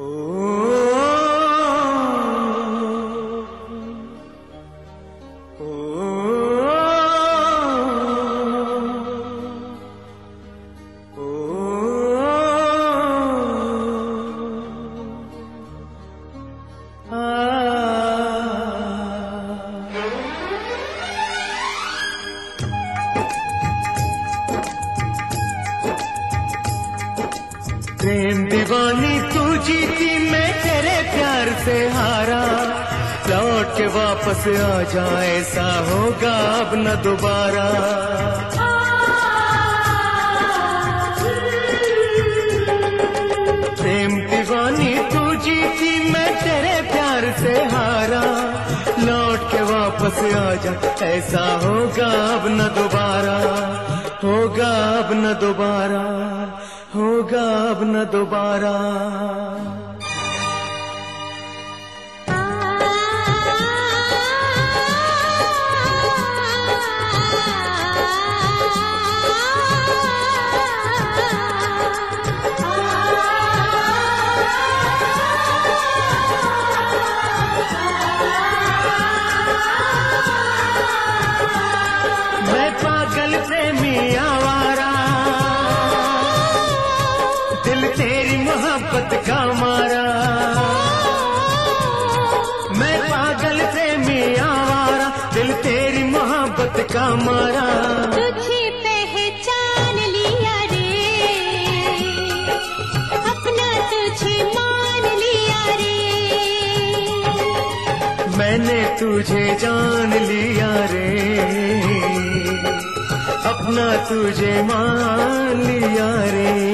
Oh. जीती मैं तेरे प्यार से हारा। लौट के वापस आ जाए ऐसा होगा अब न दोबारा। प्रेम दीवानी तू जी जीती, मैं तेरे प्यार से हारा। लौट के वापस आ जा, ऐसा होगा अब न दोबारा। होगा अब न दोबारा। होगा अब न दोबारा। का मारा। तुझे पहचान लिया रे। अपना तुझे मान लिया रे। मैंने तुझे जान लिया रे। अपना तुझे मान लिया रे।